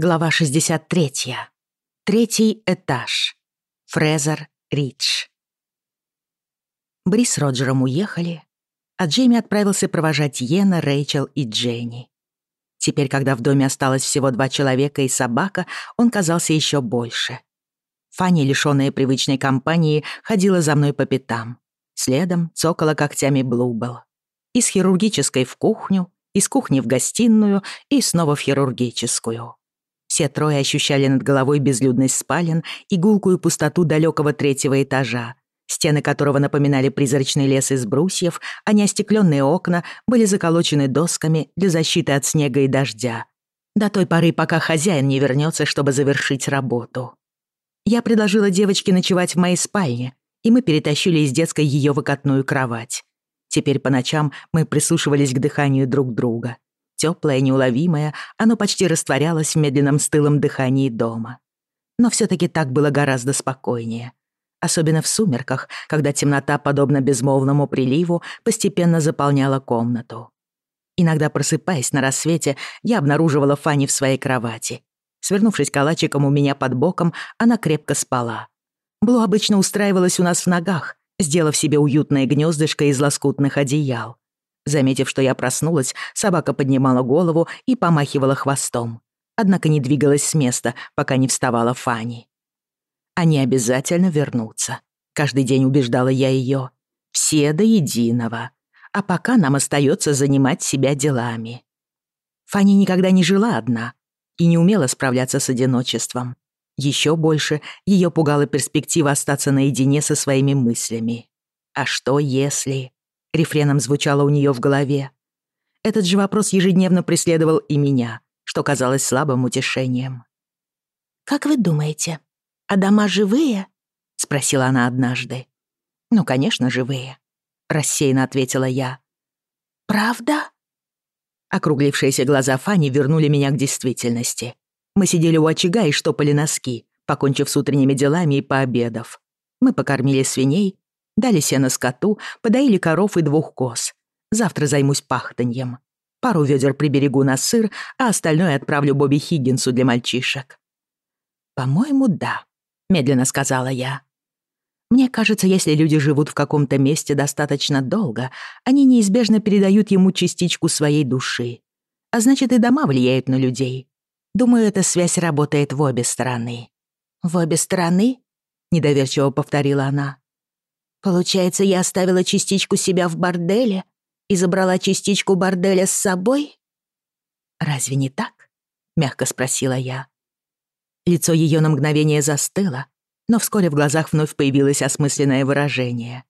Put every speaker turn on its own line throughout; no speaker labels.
Глава 63. Третий этаж. Фрезер Ридж. Бри с Роджером уехали, а Джейми отправился провожать Йена, Рэйчел и Дженни. Теперь, когда в доме осталось всего два человека и собака, он казался еще больше. Фанни, лишённая привычной компании, ходила за мной по пятам. Следом цокала когтями Блубел. Из хирургической в кухню, из кухни в гостиную и снова в хирургическую. Все трое ощущали над головой безлюдность спален и гулкую пустоту далекого третьего этажа, стены которого напоминали призрачный лес из брусьев, а неостекленные окна были заколочены досками для защиты от снега и дождя. До той поры, пока хозяин не вернется, чтобы завершить работу. Я предложила девочке ночевать в моей спальне, и мы перетащили из детской ее выкатную кровать. Теперь по ночам мы прислушивались к дыханию друг друга. теплое, неуловимое, оно почти растворялось в медленном стылом дыхании дома. Но всё-таки так было гораздо спокойнее. Особенно в сумерках, когда темнота, подобно безмолвному приливу, постепенно заполняла комнату. Иногда, просыпаясь на рассвете, я обнаруживала Фанни в своей кровати. Свернувшись калачиком у меня под боком, она крепко спала. Блу обычно устраивалась у нас в ногах, сделав себе уютное гнёздышко из лоскутных одеял заметив, что я проснулась, собака поднимала голову и помахивала хвостом. Однако не двигалась с места, пока не вставала Фанни. «Они обязательно вернутся», — каждый день убеждала я ее. «Все до единого. А пока нам остается занимать себя делами». Фанни никогда не жила одна и не умела справляться с одиночеством. Еще больше ее пугала перспектива остаться наедине со своими мыслями. А что если... рефреном звучало у нее в голове. Этот же вопрос ежедневно преследовал и меня, что казалось слабым утешением.
«Как вы думаете, а дома живые?» — спросила она однажды.
«Ну, конечно, живые», — рассеянно ответила я.
«Правда?»
Округлившиеся глаза Фани вернули меня к действительности. Мы сидели у очага и штопали носки, покончив с утренними делами и пообедав. Мы покормили свиней Дали сено скоту, подоили коров и двух коз. Завтра займусь пахтаньем. Пару ведер приберегу на сыр, а остальное отправлю Бобби Хиггинсу для мальчишек. «По-моему, да», — медленно сказала я. Мне кажется, если люди живут в каком-то месте достаточно долго, они неизбежно передают ему частичку своей души. А значит, и дома влияют на людей. Думаю, эта связь работает в обе стороны.
«В Получается, я оставила частичку себя в борделе и забрала частичку борделя с собой?
Разве не так? Мягко спросила я. Лицо ее на мгновение застыло, но вскоре в глазах вновь появилось осмысленное выражение.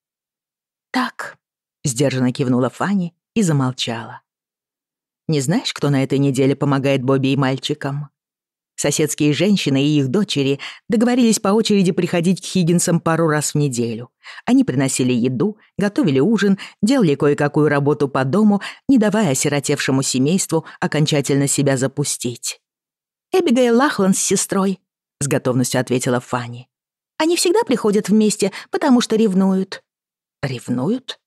«Так», —
сдержанно кивнула Фанни и замолчала. «Не знаешь, кто на этой неделе помогает Бобби и мальчикам?» Соседские женщины и их дочери договорились по очереди приходить к Хиггинсам пару раз в неделю. Они приносили еду, готовили ужин, делали кое-какую работу по дому, не давая осиротевшему семейству окончательно себя запустить.
«Эбигейл Лахлан с сестрой», — с готовностью ответила Фанни. «Они всегда приходят вместе, потому что ревнуют».
«Ревнуют?»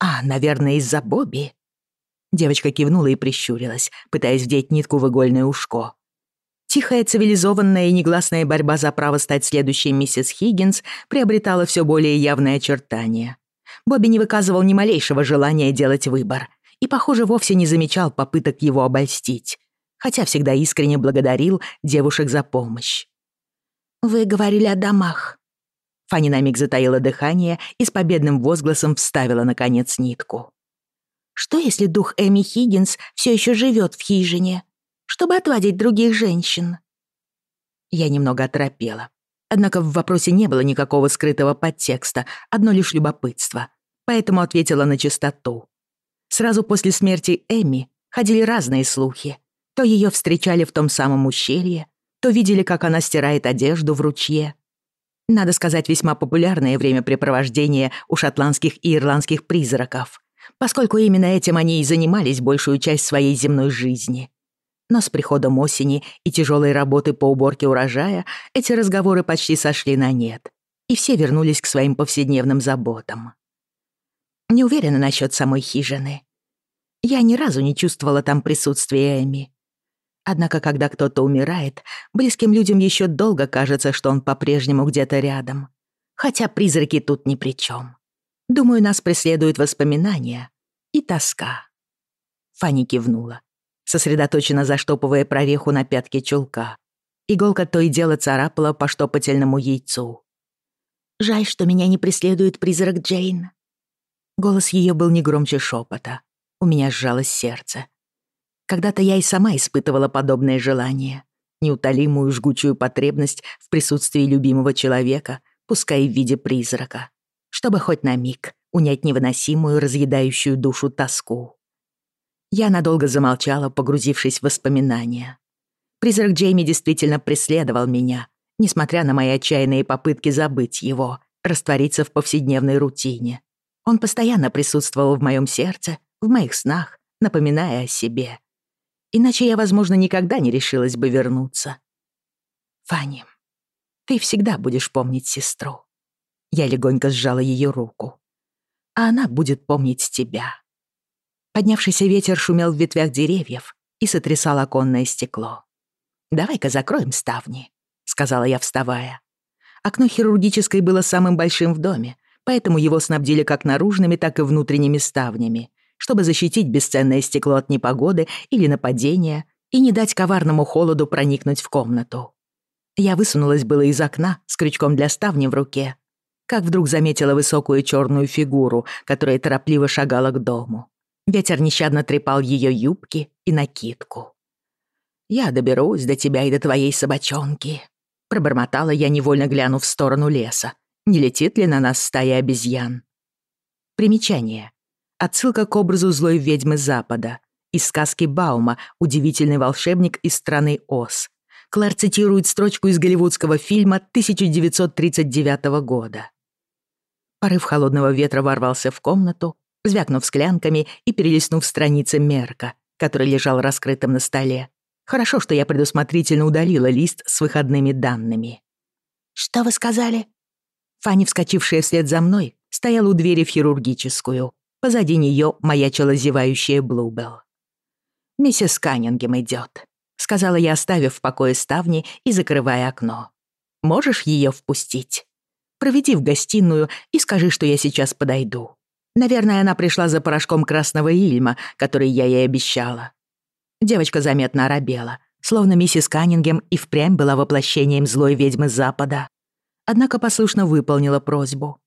«А, наверное, из-за Бобби». Девочка кивнула и прищурилась, пытаясь вдеть нитку в игольное ушко. Тихая, цивилизованная и негласная борьба за право стать следующей миссис Хиггинс приобретала все более явные очертания. Бобби не выказывал ни малейшего желания делать выбор и, похоже, вовсе не замечал попыток его обольстить, хотя всегда искренне благодарил девушек за помощь.
«Вы говорили о домах».
Фанни на миг затаила дыхание и с победным возгласом вставила, наконец, нитку.
«Что, если дух Эми Хиггинс все еще живет в хижине?» чтобы отводить других женщин».
Я немного оторопела. Однако в вопросе не было никакого скрытого подтекста, одно лишь любопытство. Поэтому ответила на чистоту. Сразу после смерти Эми ходили разные слухи. То ее встречали в том самом ущелье, то видели, как она стирает одежду в ручье. Надо сказать, весьма популярное времяпрепровождение у шотландских и ирландских призраков, поскольку именно этим они и занимались большую часть своей земной жизни. Но с приходом осени и тяжелой работы по уборке урожая эти разговоры почти сошли на нет, и все вернулись к своим повседневным заботам. Не уверена насчет самой хижины. Я ни разу не чувствовала там присутствия Эми. Однако, когда кто-то умирает, близким людям еще долго кажется, что он по-прежнему где-то рядом. Хотя призраки тут ни при чем. Думаю, нас преследуют воспоминания и тоска. Фанни кивнула, сосредоточенно заштопывая прореху на пятке чулка. Иголка то и дело царапала по штопательному яйцу.
«Жаль, что меня не преследует призрак Джейн».
Голос ее был не громче шепота. У меня сжалось сердце. Когда-то я и сама испытывала подобное желание, неутолимую жгучую потребность в присутствии любимого человека, пускай в виде призрака, чтобы хоть на миг унять невыносимую, разъедающую душу тоску. Я надолго замолчала, погрузившись в воспоминания. Призрак Джейми действительно преследовал меня, несмотря на мои отчаянные попытки забыть его, раствориться в повседневной рутине. Он постоянно присутствовал в моем сердце, в моих снах, напоминая о себе. Иначе я, возможно, никогда не решилась бы вернуться. Фанни, ты всегда будешь помнить сестру. Я легонько сжала ее руку. А она будет помнить тебя. поднявшийся ветер шумел в ветвях деревьев и сотрясал оконное стекло. «Давай-ка закроем ставни», — сказала я, вставая. Окно хирургической было самым большим в доме, поэтому его снабдили как наружными, так и внутренними ставнями, чтобы защитить бесценное стекло от непогоды или нападения и не дать коварному холоду проникнуть в комнату. Я высунулась было из окна с крючком для ставни в руке, как вдруг заметила высокую черную фигуру, которая торопливо шагала к дому. Ветер нещадно трепал ее юбки и накидку. «Я доберусь до тебя и до твоей собачонки», — пробормотала я, невольно глянув в сторону леса. Не летит ли на нас стая обезьян? Примечание. Отсылка к образу злой ведьмы Запада. Из сказки Баума «Удивительный волшебник из страны Оз». Клэр цитирует строчку из голливудского фильма 1939 года. Порыв холодного ветра ворвался в комнату, звякнув склянками и перелистнув страницы мерка, который лежал раскрытым на столе. Хорошо, что я предусмотрительно удалила лист с выходными данными.
«Что вы сказали?»
Фанни, вскочившая вслед за мной, стояла у двери в хирургическую. Позади нее маячила зевающая Блубелл. «Миссис Каннингем идет, сказала я, оставив в покое ставни и закрывая окно. «Можешь ее впустить? Проведи в гостиную и скажи, что я сейчас подойду». Наверное, она пришла за порошком красного ильма, который я ей обещала. Девочка заметно оробела, словно миссис Каннингем и впрямь была воплощением злой ведьмы Запада. Однако послушно выполнила просьбу.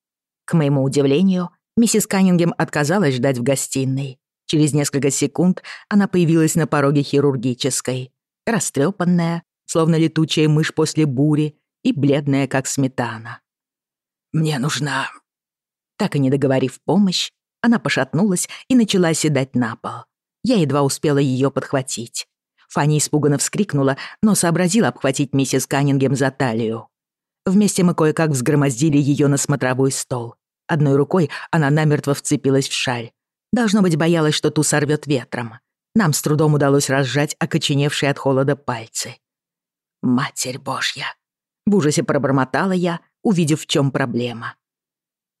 К моему удивлению, миссис Каннингем отказалась ждать в гостиной. Через несколько секунд она появилась на пороге хирургической, растрёпанная, словно летучая мышь после бури, и бледная, как сметана. «Мне нужна так и не договорив помощь, она пошатнулась и начала седать на пол. Я едва успела ее подхватить. Фанни испуганно вскрикнула, но сообразила обхватить миссис Каннингем за талию. Вместе мы кое-как взгромоздили ее на смотровой стол. Одной рукой она намертво вцепилась в шаль. Должно быть, боялась, что ту сорвет ветром. Нам с трудом удалось разжать окоченевшие от холода пальцы. «Матерь Божья!» — в ужасе пробормотала я, увидев, в чем проблема.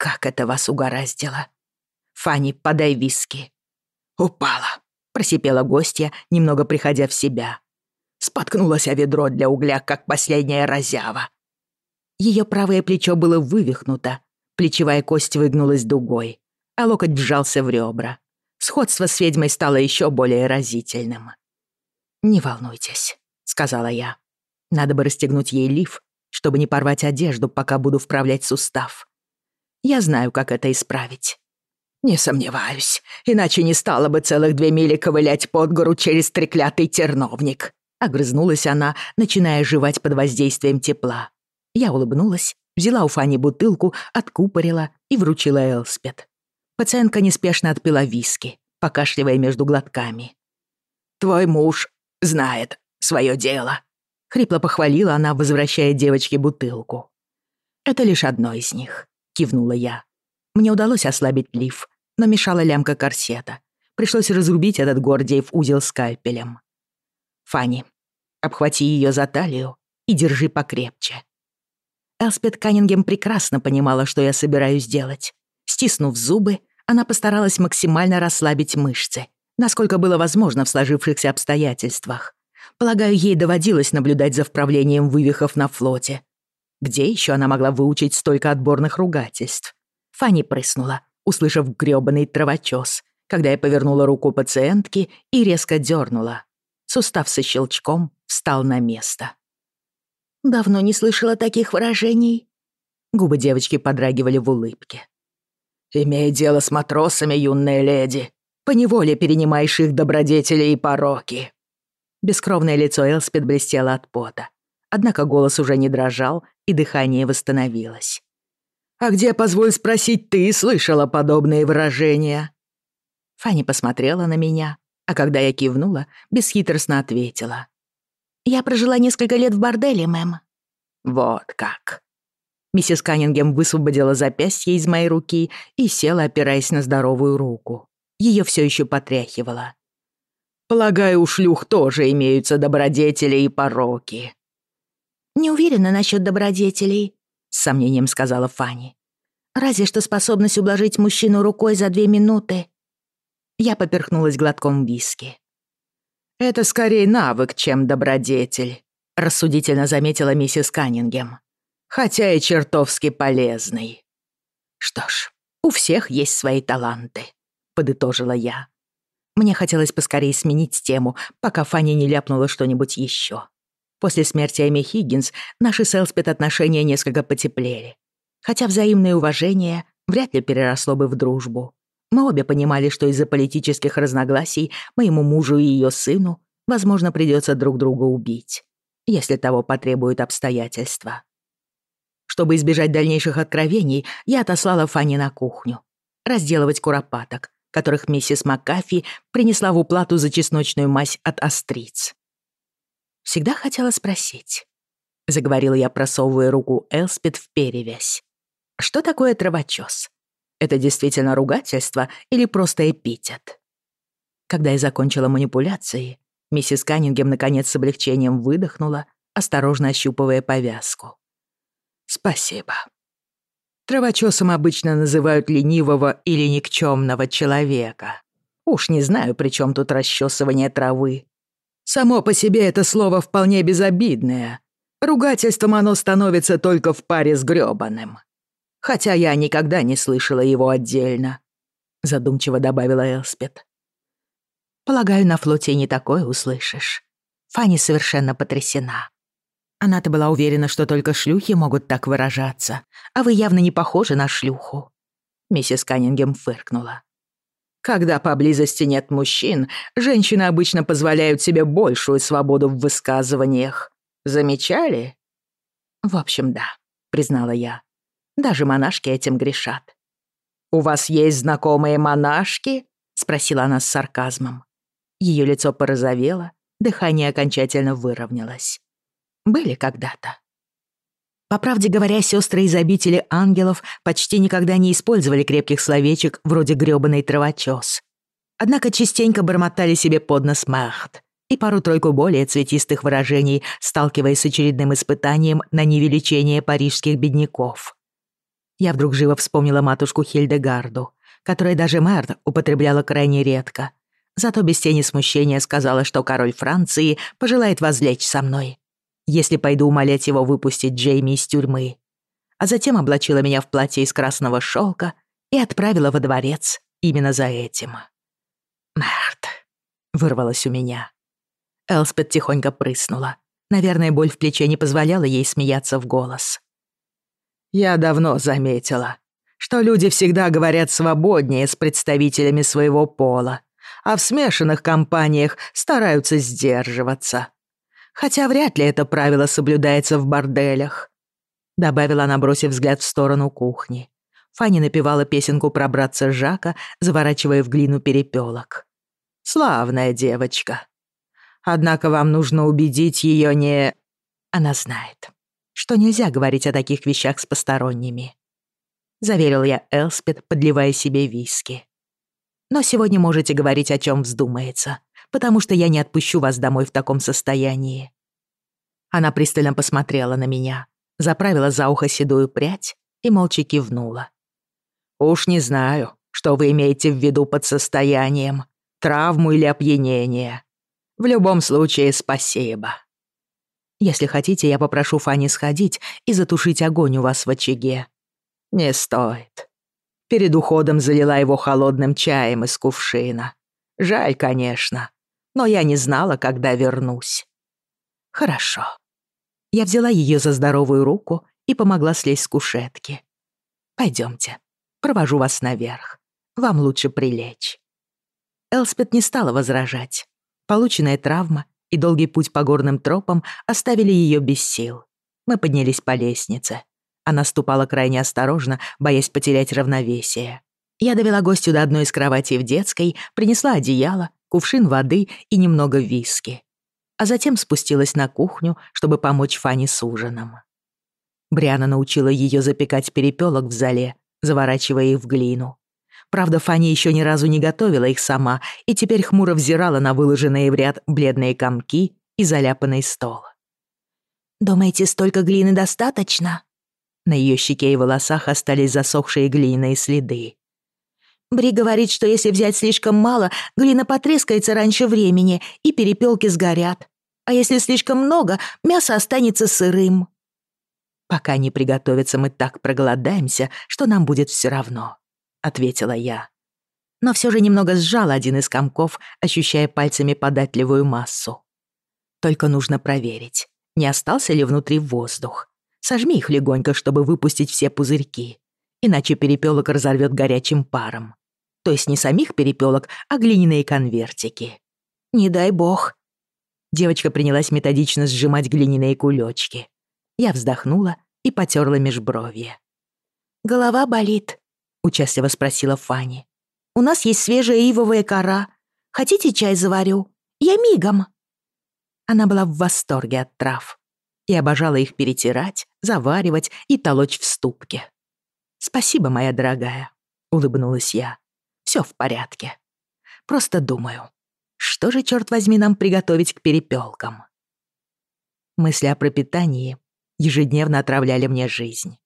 «Как это вас угораздило?» «Фанни, подай виски». «Упала», просипела гостья, немного приходя в себя. Споткнулась о ведро для угля, как последняя разява. Ее правое плечо было вывихнуто, плечевая кость выгнулась дугой, а локоть вжался в ребра. Сходство с ведьмой стало еще более разительным. «Не волнуйтесь», — сказала я. «Надо бы расстегнуть ей лиф, чтобы Я знаю, как это исправить». «Не сомневаюсь, иначе не стало бы целых две мили ковылять под гору через треклятый терновник», — огрызнулась она, начиная жевать под воздействием тепла. Я улыбнулась, взяла у Фани бутылку, откупорила и вручила Элспет. Пациентка неспешно отпила виски, покашливая между глотками. «Твой муж знает свое дело», — хрипло похвалила она, возвращая девочке бутылку. «Это лишь одно из них кивнула я. Мне удалось ослабить лиф, но мешала лямка корсета. Пришлось разрубить этот Гордеев узел скальпелем. «Фанни, обхвати ее за талию и держи покрепче». Элспет Каннингем прекрасно понимала, что я собираюсь делать. Стиснув зубы, она постаралась максимально расслабить мышцы, насколько было возможно в сложившихся обстоятельствах. Полагаю, ей доводилось наблюдать за вправлением вывихов на флоте, Где еще она могла выучить столько отборных ругательств? Фанни прыснула, услышав грёбаный травочёс, когда я повернула руку пациентки и резко дернула. Сустав со щелчком встал на место.
«Давно не слышала таких выражений».
Губы девочки подрагивали в улыбке. «Имея дело с матросами, юная леди, поневоле перенимаешь их добродетели и пороки». Бескровное лицо Элспет блестело от пота. однако голос уже не дрожал, и дыхание восстановилось. «А где, позволь спросить, ты слышала подобные выражения?» Фанни посмотрела на меня, а когда я кивнула, бесхитростно ответила.
«Я прожила несколько лет в борделе, мэм».
«Вот как». Миссис Каннингем высвободила запястье из моей руки и села, опираясь на здоровую руку. Ее все еще потряхивало. «Полагаю, у шлюх тоже имеются добродетели и пороки»,
«Не уверена насчет добродетелей», — с сомнением сказала Фанни. «Разве что способность ублажить мужчину рукой за две минуты я поперхнулась глотком виски.
«Это скорее навык, чем добродетель», — рассудительно заметила миссис Каннингем. «Хотя и чертовски полезный». «Что ж, у всех есть свои таланты», — подытожила я. Мне хотелось поскорее сменить тему, пока Фанни не ляпнула что-нибудь еще. После смерти Эми Хиггинс наши с Элспет отношения несколько потеплели. Хотя взаимное уважение вряд ли переросло бы в дружбу. Мы обе понимали, что из-за политических разногласий моему мужу и ее сыну, возможно, придется друг друга убить, если того потребуют обстоятельства. Чтобы избежать дальнейших откровений, я отослала Фанни на кухню. Разделывать куропаток, которых миссис Маккафи принесла в уплату за чесночную мазь от остриц. «Всегда хотела спросить», — заговорила я, просовывая руку Элспид в перевязь. «Что такое травочёс? Это действительно ругательство или просто эпитет? Когда я закончила манипуляции, миссис Каннингем наконец с облегчением выдохнула, осторожно ощупывая повязку. «Спасибо. Травочесом обычно называют ленивого или никчемного человека. Уж не знаю, при чем тут расчесывание травы. Само по себе это слово вполне безобидное. Ругательством оно становится только в паре с грёбаным хотя я никогда не слышала его отдельно», — задумчиво добавила Элспет. «Полагаю, на флоте не такое услышишь». Фанни совершенно потрясена. Она-то была уверена, что только шлюхи могут так выражаться, а вы явно не похожи на шлюху. Миссис Каннингем фыркнула. когда поблизости нет мужчин, женщины обычно позволяют себе большую свободу в высказываниях. Замечали? В общем, да, признала я. Даже монашки этим грешат. У вас есть знакомые монашки? спросила она с сарказмом. Ее лицо порозовело, дыхание окончательно выровнялось. Были когда-то. По правде говоря, сестры из обители ангелов почти никогда не использовали крепких словечек вроде грёбаный травочёс. Однако частенько бормотали себе под нос «махт» и пару-тройку более цветистых выражений, сталкиваясь с очередным испытанием на невеличение парижских бедняков. Я вдруг живо вспомнила матушку Хильдегарду, которая даже Мэрт употребляла крайне редко. Зато без тени смущения сказала, что король Франции пожелает возлечь со мной, если пойду умолять его выпустить Джейми из тюрьмы. А затем облачила меня в платье из красного шелка и отправила во дворец именно за этим. «Мэрт», — вырвалось у меня. Элспет тихонько прыснула. Наверное, боль в плече не позволяла ей смеяться в голос. «Я давно заметила, что люди всегда говорят свободнее с представителями своего пола, а в смешанных компаниях стараются сдерживаться», хотя вряд ли это правило соблюдается в борделях», — добавила она, бросив взгляд в сторону кухни. Фанни напевала песенку про братца Жака, заворачивая в глину перепелок. «Славная девочка. Однако вам нужно убедить ее не...» Она знает, что нельзя говорить о таких вещах с посторонними. Заверил я Элспет, подливая себе виски. «Но сегодня можете говорить, о чем вздумается потому что я не отпущу вас домой в таком состоянии». Она пристально посмотрела на меня, заправила за ухо седую прядь и молча кивнула. «Уж не знаю, что вы имеете в виду под состоянием, травму или опьянение. В любом случае, спасибо». «Если хотите, я попрошу Фани сходить и затушить огонь у вас в очаге». «Не стоит», Перед уходом залила его холодным чаем из кувшина. Жаль, конечно, но я не знала, когда вернусь». «Хорошо». Я взяла ее за здоровую руку и помогла слезть с кушетки. «Пойдемте, провожу вас наверх. Вам лучше прилечь». Элспет не стала возражать. Полученная травма и долгий путь по горным тропам оставили ее без сил. Мы поднялись по лестнице. Она ступала крайне осторожно, боясь потерять равновесие. Я довела гостю до одной из кроватей в детской, принесла одеяло кувшин воды и немного виски. А затем спустилась на кухню, чтобы помочь Фане с ужином. Бриана научила ее запекать перепелок в зале, заворачивая их в глину. Правда, Фанни еще ни разу не готовила их сама и теперь хмуро взирала на выложенные в ряд бледные комки и заляпанный стол.
«Думаете, столько глины достаточно?»
На ее щеке и волосах остались засохшие глиняные следы.
Бри говорит, что если взять слишком мало, глина потрескается раньше времени, и перепелки сгорят. А если слишком много, мясо останется сырым.
Пока не приготовится, мы так проголодаемся, что нам будет все равно ответила я. Но все же немного сжала один из комков, ощущая пальцами податливую массу. Только нужно проверить, не остался ли внутри воздух. Сожми их легонько, чтобы выпустить все пузырьки, иначе перепелок разорвет горячим паром. То есть не самих перепелок, а глиняные конвертики.
Не дай бог.
Девочка принялась методично сжимать глиняные кулечки. Я вздохнула и потерла межбровье.
Голова болит, участливо спросила Фанни. «У нас есть свежая ивовая кора. Хотите чай заварю? Я мигом».
Она была в восторге от трав и обожала их перетирать, заваривать и толочь в ступке. «Спасибо, моя дорогая», — улыбнулась я. «Всё в порядке. Просто думаю, что же, чёрт возьми, нам приготовить к перепёлкам?» Мысли о пропитании ежедневно отравляли мне жизнь.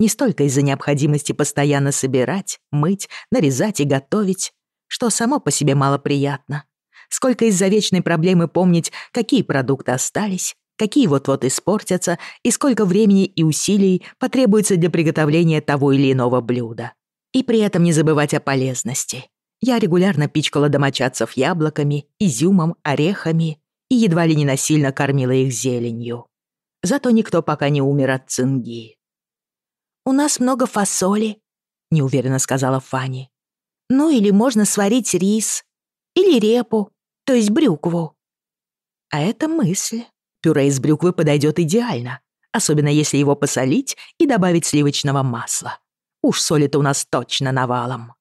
Не столько из-за необходимости постоянно собирать, мыть, нарезать и готовить, что само по себе малоприятно, сколько из-за вечной проблемы помнить, какие продукты остались, какие вот-вот испортятся и сколько времени и усилий потребуется для приготовления того или иного блюда. и при этом не забывать о полезности. Я регулярно пичкала домочадцев яблоками, изюмом, орехами и едва ли не насильно кормила их зеленью. Зато никто пока не умер от цинги.
«У нас много фасоли», — неуверенно сказала Фанни. «Ну или можно сварить рис. Или репу, то есть брюкву».
А это мысль. Пюре из брюквы подойдет идеально, особенно если его посолить и добавить сливочного масла. Уж соли-то у нас точно навалом.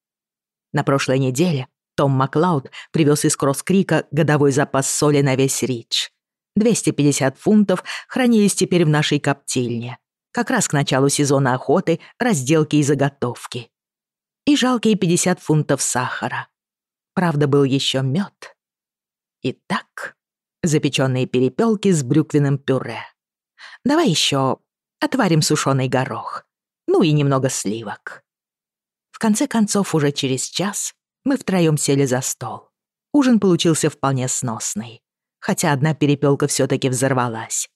На прошлой неделе Том Маклауд привез из Кросс-Крика годовой запас соли на весь Ридж. 250 фунтов хранились теперь в нашей коптильне. Как раз к началу сезона охоты, разделки и заготовки. И жалкие 50 фунтов сахара. Правда, был еще мед. Итак, запеченные перепелки с брюквенным пюре. Давай еще отварим сушеный горох. Ну и немного сливок. В конце концов, уже через час мы втроем сели за стол. Ужин получился вполне сносный, хотя одна перепелка все-таки взорвалась.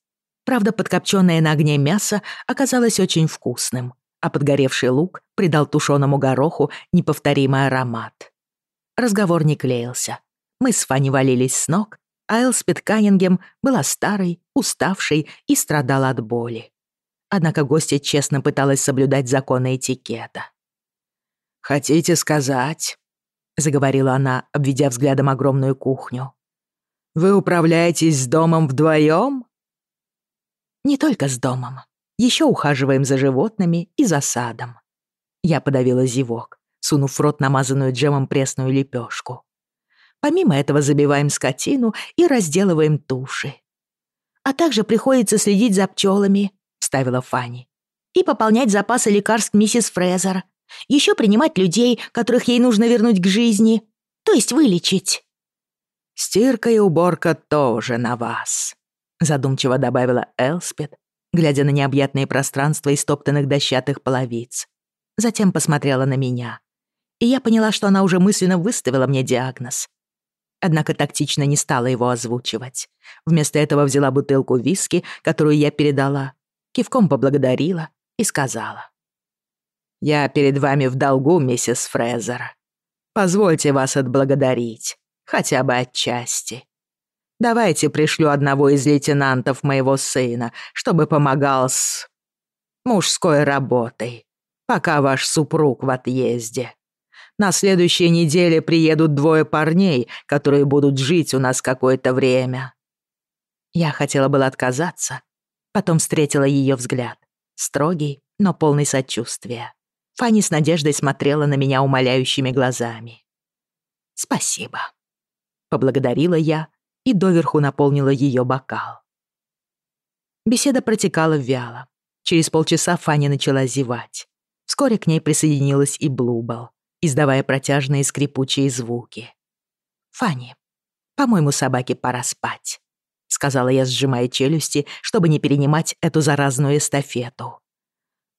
Правда, подкопчённое на огне мясо оказалось очень вкусным, а подгоревший лук придал тушеному гороху неповторимый аромат. Разговор не клеился. Мы с Фанни валились с ног, а Элспет Каннингем была старой, уставшей и страдала от боли. однако гостья честно пыталась соблюдать законы этикета. «Хотите сказать?» — заговорила она, обведя взглядом огромную кухню. «Вы управляетесь с домом вдвоем?» «Не только с домом. Еще ухаживаем за животными и за садом». Я подавила зевок, сунув в рот намазанную джемом пресную лепешку. Помимо этого забиваем скотину и разделываем туши. А также приходится следить за пчелами ставила Фанни. «И пополнять запасы лекарств миссис Фрезер. Еще принимать людей, которых ей нужно вернуть к жизни. То есть вылечить». «Стирка и уборка тоже на вас», — задумчиво добавила Элспет, глядя на необъятные пространства истоптанных дощатых половиц. Затем посмотрела на меня. И я поняла, что она уже мысленно выставила мне диагноз. Однако тактично не стала его озвучивать. Вместо этого взяла бутылку виски, которую я передала, кивком поблагодарила и сказала. «Я перед вами в долгу, миссис Фрезер. Позвольте вас отблагодарить, хотя бы отчасти. Давайте пришлю одного из лейтенантов моего сына, чтобы помогал с... мужской работой, пока ваш супруг в отъезде. На следующей неделе приедут двое парней, которые будут жить у нас какое-то время». Я хотела было отказаться, Потом встретила ее взгляд. Строгий, но полный сочувствия. Фанни с надеждой смотрела на меня умоляющими глазами. «Спасибо», — поблагодарила я и доверху наполнила ее бокал. Беседа протекала вяло. Через полчаса Фанни начала зевать. Вскоре к ней присоединилась и Блубал, издавая протяжные скрипучие звуки. «Фанни, по-моему, собаке пора спать» сказала я, сжимая челюсти, чтобы не перенимать эту заразную эстафету.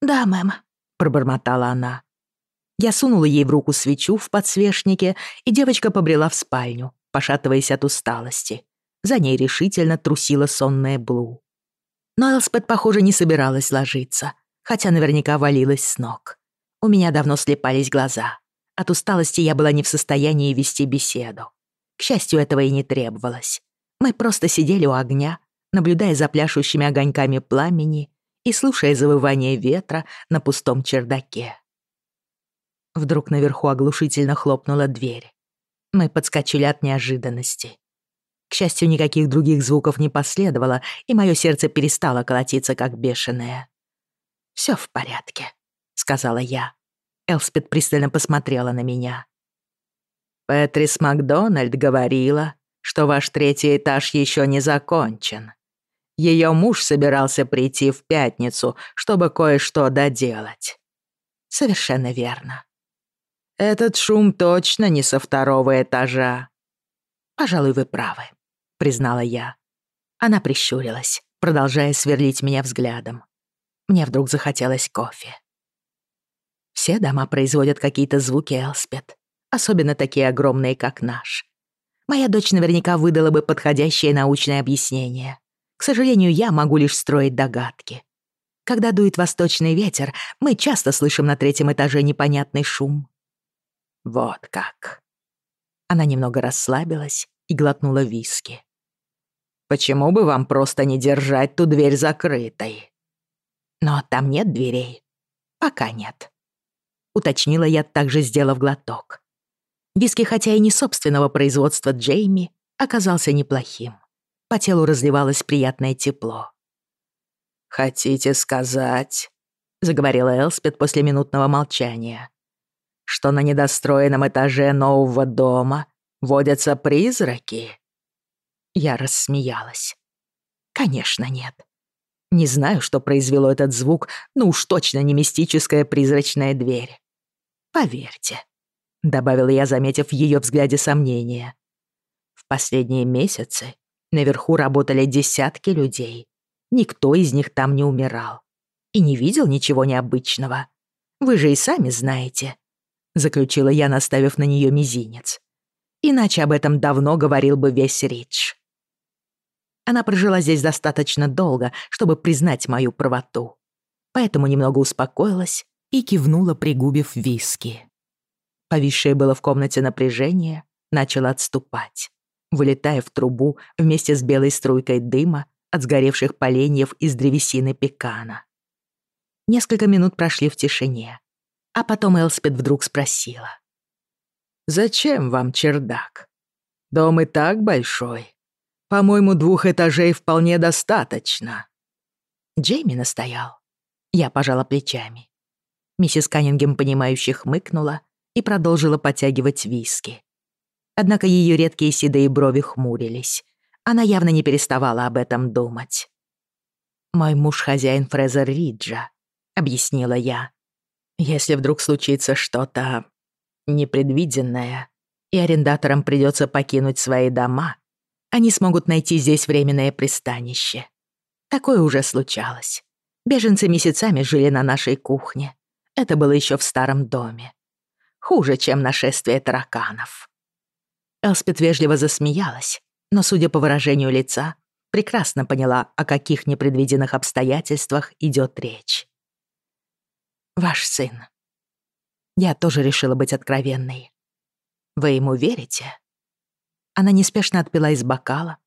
«Да, мэм», — пробормотала она. Я сунула ей в руку свечу в подсвечнике, и девочка побрела в спальню, пошатываясь от усталости. За ней решительно трусила сонная Блу. Но Элспет, похоже, не собиралась ложиться, хотя наверняка валилась с ног. У меня давно слепались глаза. От усталости я была не в состоянии вести беседу. К счастью, этого и не требовалось. Мы просто сидели у огня, наблюдая за пляшущими огоньками пламени и слушая завывание ветра на пустом чердаке. Вдруг наверху оглушительно хлопнула дверь. Мы подскочили от неожиданности. К счастью, никаких других звуков не последовало, и мое сердце перестало колотиться, как бешеное. «Всё в порядке», — сказала я. Элспет пристально посмотрела на меня. «Пэтрис Макдональд говорила, что ваш третий этаж еще не закончен. Ее муж собирался прийти в пятницу, чтобы кое-что доделать». «Совершенно верно». «Этот шум точно не со второго этажа». «Пожалуй, вы правы», — признала я. Она прищурилась, продолжая сверлить меня взглядом. Мне вдруг захотелось кофе. Все дома производят какие-то звуки, Элспет. Особенно такие огромные, как наш. моя дочь наверняка выдала бы подходящее научное объяснение. К сожалению, я могу лишь строить догадки. Когда дует восточный ветер, мы часто слышим на третьем этаже непонятный шум. Вот как. Она немного расслабилась и глотнула виски. Почему бы вам просто не держать ту дверь закрытой? Но там нет дверей. Пока нет. Уточнила я, также сделав глоток. Виски, хотя и не собственного производства Джейми, оказался неплохим. По телу разливалось приятное тепло. «Хотите сказать?» — заговорила Элспет после минутного молчания. «Что на недостроенном этаже нового дома водятся призраки?» Я рассмеялась. «Конечно нет. Не знаю, что произвело этот звук, но уж точно не мистическая призрачная дверь. Поверьте, добавила я, заметив в ее взгляде сомнение. В последние месяцы наверху работали десятки людей. Никто из них там не умирал и не видел ничего необычного. Вы же и сами знаете, заключила я, наставив на нее мизинец. Иначе об этом давно говорил бы весь Ридж. Она прожила здесь достаточно долго, чтобы признать мою правоту. Поэтому немного успокоилась и кивнула, пригубив виски. Повисшее было в комнате напряжение начало отступать, вылетая в трубу вместе с белой струйкой дыма от сгоревших поленьев из древесины пекана. Несколько минут прошли в тишине, а потом Элспет вдруг спросила. «Зачем вам чердак? Дом и так большой. По-моему, двух этажей вполне достаточно». Джейми настоял. Я пожала плечами. Миссис Каннингем, понимающе хмыкнула и продолжила подтягивать виски. Однако ее редкие седые брови хмурились. Она явно не переставала об этом думать. «Мой муж хозяин Фрезер Риджа», — объяснила я. «Если вдруг случится что-то непредвиденное, и арендаторам придется покинуть свои дома, они смогут найти здесь временное пристанище. Такое уже случалось. Беженцы месяцами жили на нашей кухне. Это было еще в старом доме хуже, чем нашествие тараканов. Элспет вежливо засмеялась, но, судя по выражению лица, прекрасно поняла, о каких непредвиденных обстоятельствах идет речь. «Ваш сын. Я тоже решила быть откровенной. Вы ему верите?» Она неспешно отпила из бокала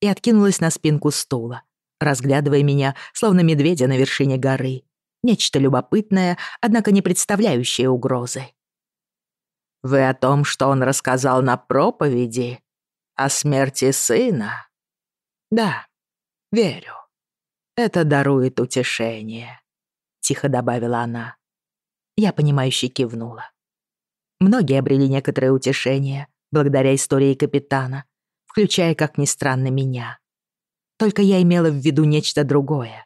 и откинулась на спинку стула, разглядывая меня, словно медведя на вершине горы. Нечто любопытное, однако не представляющее угрозы. Вы о том, что он рассказал на проповеди о смерти сына? Да, верю. Это дарует утешение, тихо добавила она. Я понимающе кивнула. Многие обрели некоторое утешение благодаря истории капитана, включая, как ни странно, меня. Только я имела в виду нечто другое.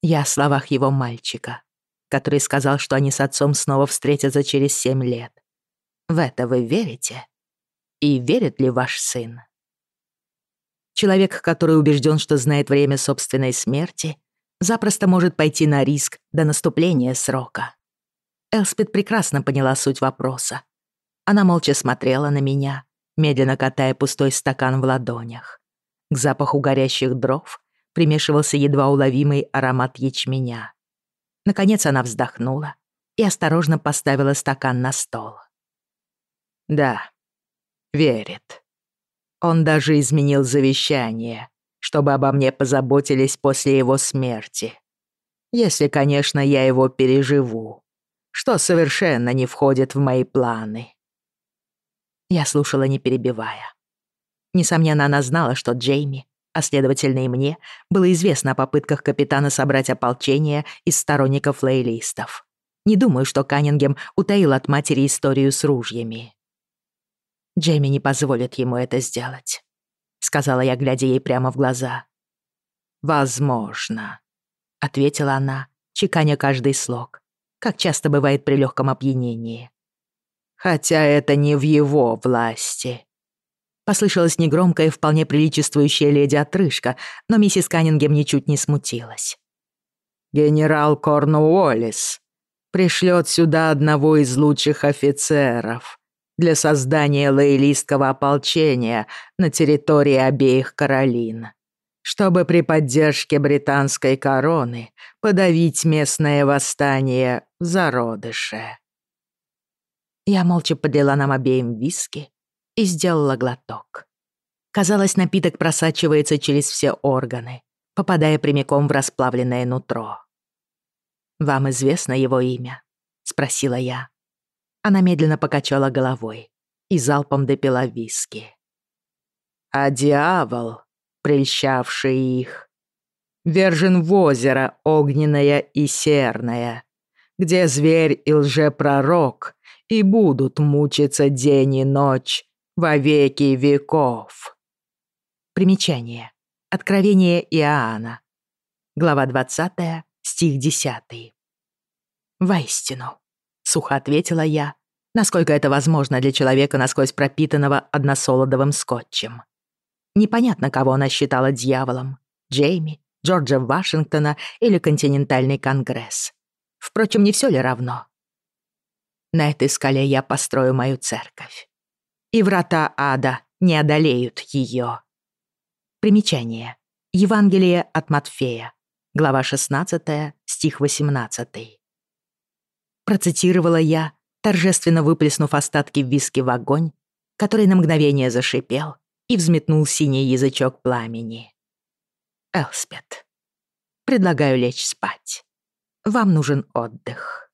Я о словах его мальчика, который сказал, что они с отцом снова встретятся через семь лет. В это вы верите? И верит ли ваш сын? Человек, который убежден, что знает время собственной смерти, запросто может пойти на риск до наступления срока. Элспид прекрасно поняла суть вопроса. Она молча смотрела на меня, медленно катая пустой стакан в ладонях. К запаху горящих дров примешивался едва уловимый аромат ячменя. Наконец она вздохнула и осторожно поставила стакан на стол. Да, верит. Он даже изменил завещание, чтобы обо мне позаботились после его смерти. Если, конечно, я его переживу, что совершенно не входит в мои планы. Я слушала, не перебивая. Несомненно, она знала, что Джейми, а следовательно и мне, было известно о попытках капитана собрать ополчение из сторонников лейлистов. Не думаю, что Каннингем утаил от матери историю с ружьями. Джейми не позволит ему это сделать», — сказала я, глядя ей прямо в глаза. «Возможно», — ответила она, чеканя каждый слог, как часто бывает при легком опьянении. «Хотя это не в его власти». Послышалась негромкая и вполне приличествующая леди отрыжка, но миссис Каннингем ничуть не смутилась. «Генерал Корнуоллис пришлет сюда одного из лучших офицеров», для создания лоялистского ополчения на территории обеих Каролин, чтобы при поддержке британской короны подавить местное восстание в зародыше. Я молча подлила нам обеим виски и сделала глоток. Казалось, напиток просачивается через все органы, попадая прямиком в расплавленное нутро. «Вам известно его имя?» — спросила я. Она медленно покачала головой и залпом допила виски. А дьявол, прельщавший их, вержен в озеро огненное и серное, где зверь и лжепророк и будут мучиться день и ночь во веки веков. Примечание. Откровение Иоанна. Глава 20, стих 10. Воистину. сухо ответила я, насколько это возможно для человека, насквозь пропитанного односолодовым скотчем. Непонятно, кого она считала дьяволом — Джейми, Джорджа Вашингтона или Континентальный Конгресс. Впрочем, не все ли равно? На этой скале я построю мою церковь. И врата ада не одолеют ее. Примечание. Евангелие от Матфея. Глава 16, стих 18 Процитировала я торжественно выплеснув остатки виски в огонь, который на мгновение зашипел и взметнул синий язычок пламени. «Элспет, предлагаю лечь спать. Вам нужен отдых».